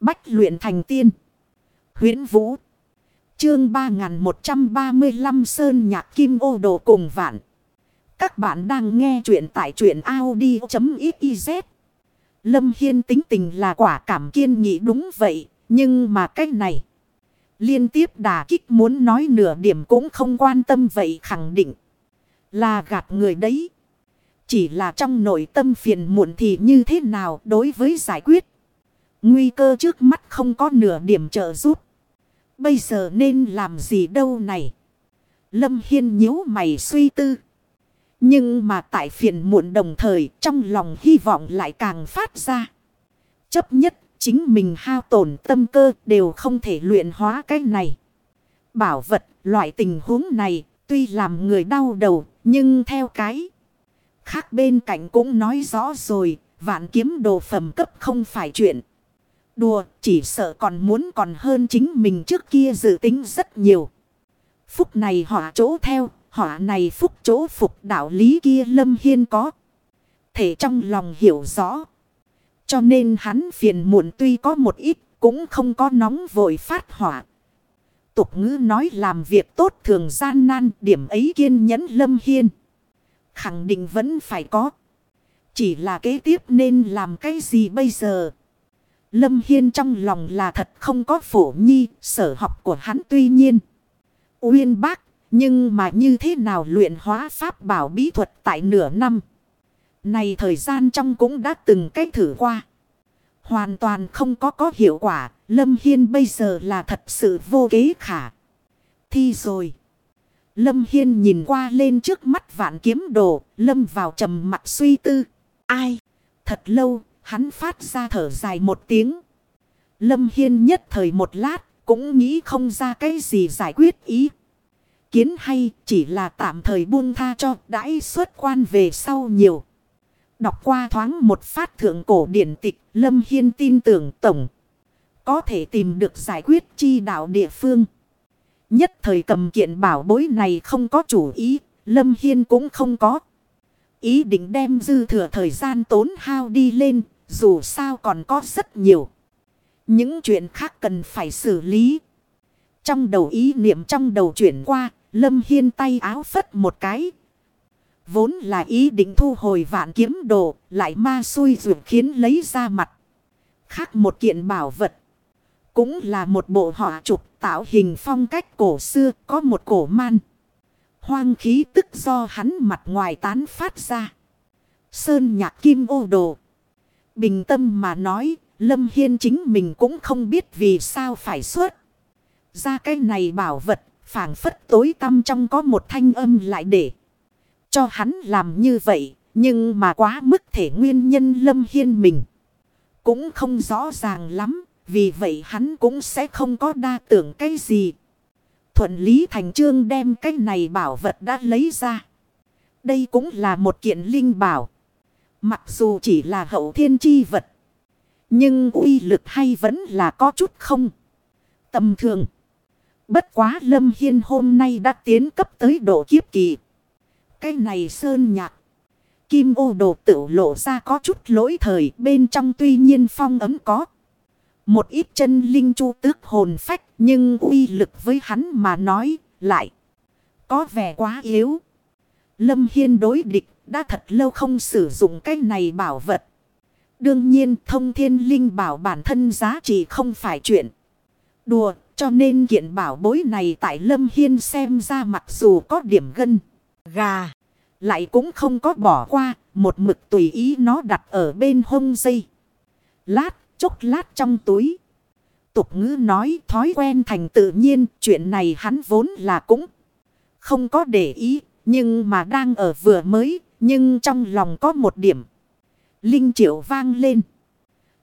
Bách luyện thành tiên. huyễn Vũ. Chương 3135 Sơn Nhạc Kim Ô Đồ cùng vạn. Các bạn đang nghe truyện tại truyện Audi.xyz. Lâm Hiên tính tình là quả cảm kiên nghị đúng vậy. Nhưng mà cách này. Liên tiếp đà kích muốn nói nửa điểm cũng không quan tâm vậy khẳng định. Là gạt người đấy. Chỉ là trong nội tâm phiền muộn thì như thế nào đối với giải quyết. Nguy cơ trước mắt không có nửa điểm trợ giúp. Bây giờ nên làm gì đâu này. Lâm Hiên nhíu mày suy tư. Nhưng mà tại phiền muộn đồng thời, trong lòng hy vọng lại càng phát ra. Chấp nhất, chính mình hao tổn tâm cơ đều không thể luyện hóa cái này. Bảo vật, loại tình huống này, tuy làm người đau đầu, nhưng theo cái. Khác bên cạnh cũng nói rõ rồi, vạn kiếm đồ phẩm cấp không phải chuyện. Đùa chỉ sợ còn muốn còn hơn chính mình trước kia dự tính rất nhiều. Phúc này họa chỗ theo, họa này phúc chỗ phục đạo lý kia lâm hiên có. Thể trong lòng hiểu rõ. Cho nên hắn phiền muộn tuy có một ít cũng không có nóng vội phát hỏa. Tục ngữ nói làm việc tốt thường gian nan điểm ấy kiên nhẫn lâm hiên. Khẳng định vẫn phải có. Chỉ là kế tiếp nên làm cái gì bây giờ? Lâm Hiên trong lòng là thật không có phổ nhi, sở học của hắn tuy nhiên. Uyên bác, nhưng mà như thế nào luyện hóa pháp bảo bí thuật tại nửa năm. Này thời gian trong cũng đã từng cách thử qua. Hoàn toàn không có có hiệu quả, Lâm Hiên bây giờ là thật sự vô kế khả. Thi rồi. Lâm Hiên nhìn qua lên trước mắt vạn kiếm đồ, Lâm vào trầm mặt suy tư. Ai? Thật lâu, Hắn phát ra thở dài một tiếng. Lâm Hiên nhất thời một lát, cũng nghĩ không ra cái gì giải quyết ý. Kiến hay, chỉ là tạm thời buông tha cho, đãi xuất quan về sau nhiều. Đọc qua thoáng một phát thượng cổ điển tịch, Lâm Hiên tin tưởng tổng. Có thể tìm được giải quyết chi đạo địa phương. Nhất thời cầm kiện bảo bối này không có chủ ý. Lâm Hiên cũng không có. Ý định đem dư thừa thời gian tốn hao đi lên dù sao còn có rất nhiều. Những chuyện khác cần phải xử lý. Trong đầu ý niệm trong đầu chuyển qua, Lâm Hiên tay áo phất một cái. Vốn là ý định thu hồi vạn kiếm đồ, lại ma xui rượu khiến lấy ra mặt. Khác một kiện bảo vật. Cũng là một bộ họa trục tạo hình phong cách cổ xưa có một cổ man. Hoang khí tức do hắn mặt ngoài tán phát ra. Sơn nhạc kim ô đồ. Bình tâm mà nói, Lâm Hiên chính mình cũng không biết vì sao phải xuất. Ra cái này bảo vật, phảng phất tối tâm trong có một thanh âm lại để cho hắn làm như vậy. Nhưng mà quá mức thể nguyên nhân Lâm Hiên mình cũng không rõ ràng lắm. Vì vậy hắn cũng sẽ không có đa tưởng cái gì. Thuận lý thành trương đem cái này bảo vật đã lấy ra. Đây cũng là một kiện linh bảo. Mặc dù chỉ là hậu thiên chi vật. Nhưng uy lực hay vẫn là có chút không. Tầm thường. Bất quá Lâm Hiên hôm nay đã tiến cấp tới độ kiếp kỳ. Cái này sơn nhạc. Kim ô đồ tự lộ ra có chút lỗi thời, bên trong tuy nhiên phong ấm có. Một ít chân linh chu tước hồn phách, nhưng uy lực với hắn mà nói lại. Có vẻ quá yếu. Lâm Hiên đối địch đã thật lâu không sử dụng cái này bảo vật. Đương nhiên thông thiên linh bảo bản thân giá trị không phải chuyện đùa. Cho nên kiện bảo bối này tại Lâm Hiên xem ra mặc dù có điểm gân, gà. Lại cũng không có bỏ qua, một mực tùy ý nó đặt ở bên hông dây. Lát, chốc lát trong túi. Tục ngữ nói thói quen thành tự nhiên, chuyện này hắn vốn là cũng không có để ý, nhưng mà đang ở vừa mới, nhưng trong lòng có một điểm. Linh triệu vang lên.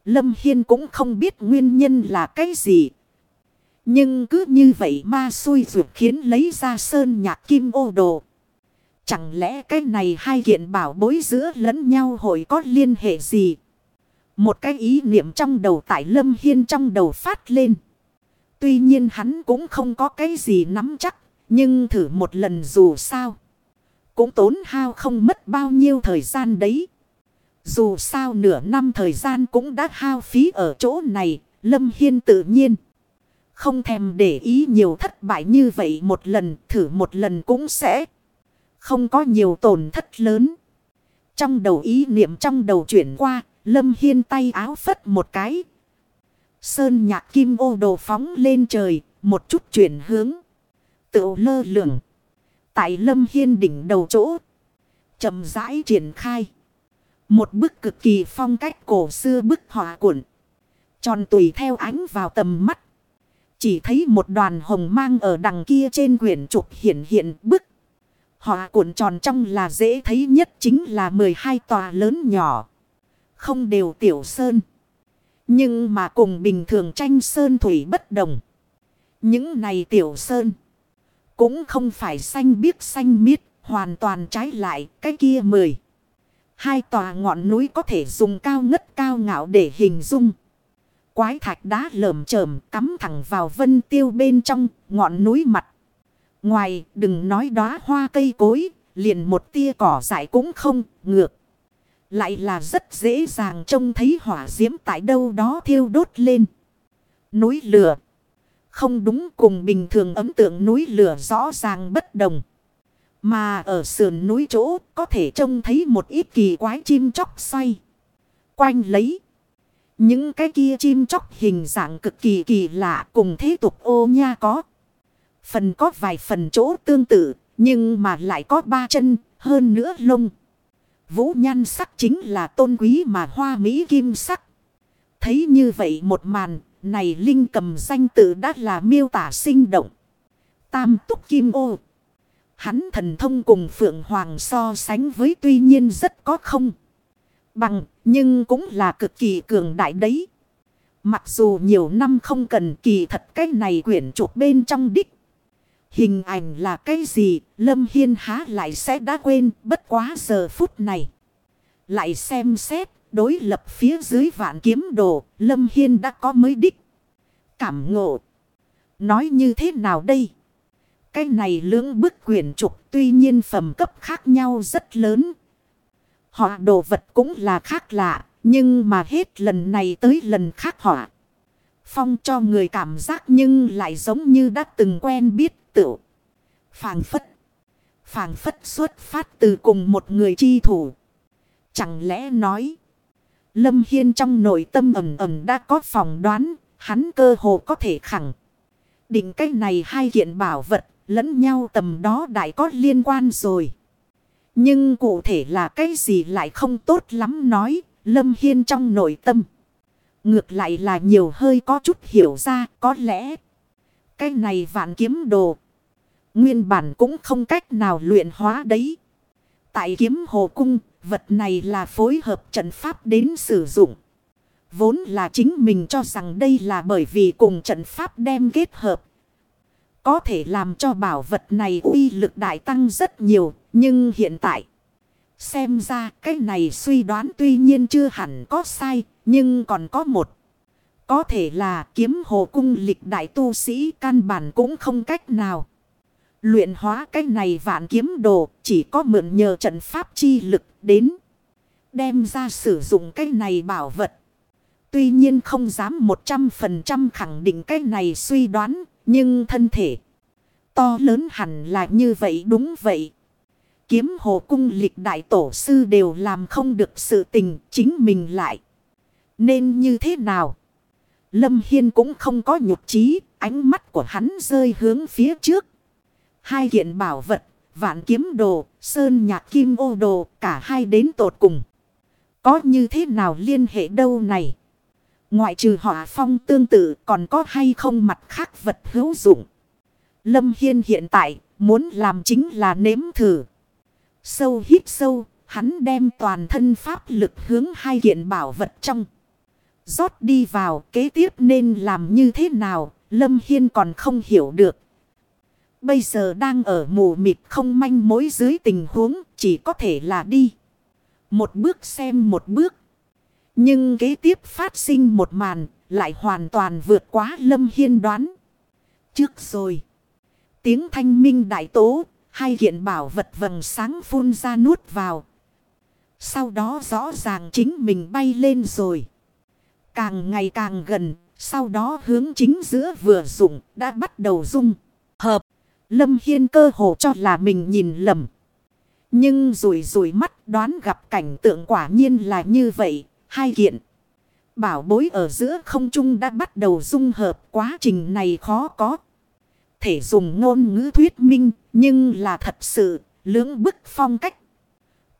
Lâm Hiên cũng không biết nguyên nhân là cái gì. Nhưng cứ như vậy ma xui rượt khiến lấy ra sơn nhạc kim ô đồ. Chẳng lẽ cái này hai kiện bảo bối giữa lẫn nhau hội có liên hệ gì? Một cái ý niệm trong đầu tại Lâm Hiên trong đầu phát lên. Tuy nhiên hắn cũng không có cái gì nắm chắc. Nhưng thử một lần dù sao. Cũng tốn hao không mất bao nhiêu thời gian đấy. Dù sao nửa năm thời gian cũng đã hao phí ở chỗ này. Lâm Hiên tự nhiên. Không thèm để ý nhiều thất bại như vậy một lần thử một lần cũng sẽ không có nhiều tổn thất lớn. Trong đầu ý niệm trong đầu chuyển qua, Lâm Hiên tay áo phất một cái. Sơn nhạc kim ô đồ phóng lên trời, một chút chuyển hướng. Tự lơ lửng. Tại Lâm Hiên đỉnh đầu chỗ. chậm rãi triển khai. Một bức cực kỳ phong cách cổ xưa bức họa cuộn. Tròn tùy theo ánh vào tầm mắt. Chỉ thấy một đoàn hồng mang ở đằng kia trên quyển trục hiện hiện bức. Họa cuộn tròn trong là dễ thấy nhất chính là 12 tòa lớn nhỏ. Không đều tiểu sơn. Nhưng mà cùng bình thường tranh sơn thủy bất đồng. Những này tiểu sơn. Cũng không phải xanh biếc xanh miết. Hoàn toàn trái lại cái kia mười. Hai tòa ngọn núi có thể dùng cao ngất cao ngạo để hình dung. Quái thạch đá lởm chởm cắm thẳng vào vân tiêu bên trong ngọn núi mặt. Ngoài đừng nói đóa hoa cây cối, liền một tia cỏ dại cũng không ngược. Lại là rất dễ dàng trông thấy hỏa diễm tại đâu đó thiêu đốt lên. Núi lửa. Không đúng cùng bình thường ấm tượng núi lửa rõ ràng bất đồng. Mà ở sườn núi chỗ có thể trông thấy một ít kỳ quái chim chóc xoay. Quanh lấy. Những cái kia chim chóc hình dạng cực kỳ kỳ lạ cùng thế tục ô nha có. Phần có vài phần chỗ tương tự, nhưng mà lại có ba chân, hơn nữa lông. Vũ nhan sắc chính là tôn quý mà hoa mỹ kim sắc. Thấy như vậy một màn này linh cầm danh tự đã là miêu tả sinh động. Tam túc kim ô. Hắn thần thông cùng Phượng Hoàng so sánh với tuy nhiên rất có không. Bằng, nhưng cũng là cực kỳ cường đại đấy. Mặc dù nhiều năm không cần kỳ thật cái này quyển trục bên trong đích. Hình ảnh là cái gì, Lâm Hiên há lại sẽ đã quên, bất quá giờ phút này. Lại xem xét đối lập phía dưới vạn kiếm đồ Lâm Hiên đã có mới đích. Cảm ngộ. Nói như thế nào đây? Cái này lưỡng bức quyển trục tuy nhiên phẩm cấp khác nhau rất lớn. Họ đồ vật cũng là khác lạ, nhưng mà hết lần này tới lần khác họ. Phong cho người cảm giác nhưng lại giống như đã từng quen biết tự. Phàng phất. Phàng phất xuất phát từ cùng một người chi thủ. Chẳng lẽ nói. Lâm Hiên trong nội tâm ẩm ẩm đã có phỏng đoán. Hắn cơ hồ có thể khẳng. Định cách này hai kiện bảo vật lẫn nhau tầm đó đại có liên quan rồi. Nhưng cụ thể là cái gì lại không tốt lắm nói, Lâm Hiên trong nội tâm. Ngược lại là nhiều hơi có chút hiểu ra, có lẽ cái này vạn kiếm đồ. Nguyên bản cũng không cách nào luyện hóa đấy. Tại kiếm hồ cung, vật này là phối hợp trận pháp đến sử dụng. Vốn là chính mình cho rằng đây là bởi vì cùng trận pháp đem kết hợp. Có thể làm cho bảo vật này uy lực đại tăng rất nhiều. Nhưng hiện tại. Xem ra cái này suy đoán tuy nhiên chưa hẳn có sai. Nhưng còn có một. Có thể là kiếm hồ cung lịch đại tu sĩ căn bản cũng không cách nào. Luyện hóa cái này vạn kiếm đồ chỉ có mượn nhờ trận pháp chi lực đến. Đem ra sử dụng cái này bảo vật. Tuy nhiên không dám 100% khẳng định cái này suy đoán, nhưng thân thể to lớn hẳn là như vậy đúng vậy. Kiếm hồ cung lịch đại tổ sư đều làm không được sự tình chính mình lại. Nên như thế nào? Lâm Hiên cũng không có nhục trí, ánh mắt của hắn rơi hướng phía trước. Hai kiện bảo vật, vạn kiếm đồ, sơn nhạc kim ô đồ, cả hai đến tột cùng. Có như thế nào liên hệ đâu này? Ngoại trừ họa phong tương tự còn có hay không mặt khác vật hữu dụng. Lâm Hiên hiện tại muốn làm chính là nếm thử. Sâu hít sâu, hắn đem toàn thân pháp lực hướng hai kiện bảo vật trong. rót đi vào kế tiếp nên làm như thế nào, Lâm Hiên còn không hiểu được. Bây giờ đang ở mù mịt không manh mối dưới tình huống, chỉ có thể là đi. Một bước xem một bước. Nhưng kế tiếp phát sinh một màn, lại hoàn toàn vượt quá Lâm Hiên đoán. Trước rồi. Tiếng thanh minh đại tố, hai hiện bảo vật vầng sáng phun ra nuốt vào. Sau đó rõ ràng chính mình bay lên rồi. Càng ngày càng gần, Sau đó hướng chính giữa vừa dụng đã bắt đầu dung. Hợp. Lâm Hiên cơ hồ cho là mình nhìn lầm. Nhưng rủi rủi mắt đoán gặp cảnh tượng quả nhiên là như vậy. Hai kiện. Bảo bối ở giữa không trung đã bắt đầu dung hợp, quá trình này khó có. Thể dùng ngôn ngữ thuyết minh, nhưng là thật sự, lưỡng bức phong cách.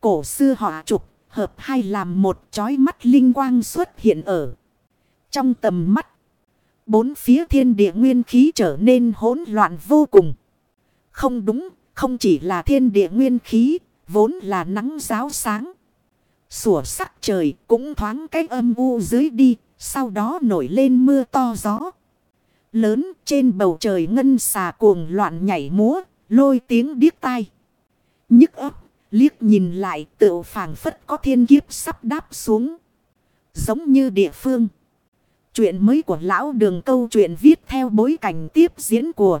Cổ xưa họ trục, hợp hai làm một chói mắt linh quang xuất hiện ở. Trong tầm mắt. Bốn phía thiên địa nguyên khí trở nên hỗn loạn vô cùng. Không đúng, không chỉ là thiên địa nguyên khí, vốn là nắng giáo sáng. Sủa sắc trời cũng thoáng cái âm u dưới đi, sau đó nổi lên mưa to gió. Lớn trên bầu trời ngân xà cuồng loạn nhảy múa, lôi tiếng điếc tai. Nhức ấp, liếc nhìn lại tựu phảng phất có thiên kiếp sắp đáp xuống. Giống như địa phương. Chuyện mới của lão đường câu chuyện viết theo bối cảnh tiếp diễn của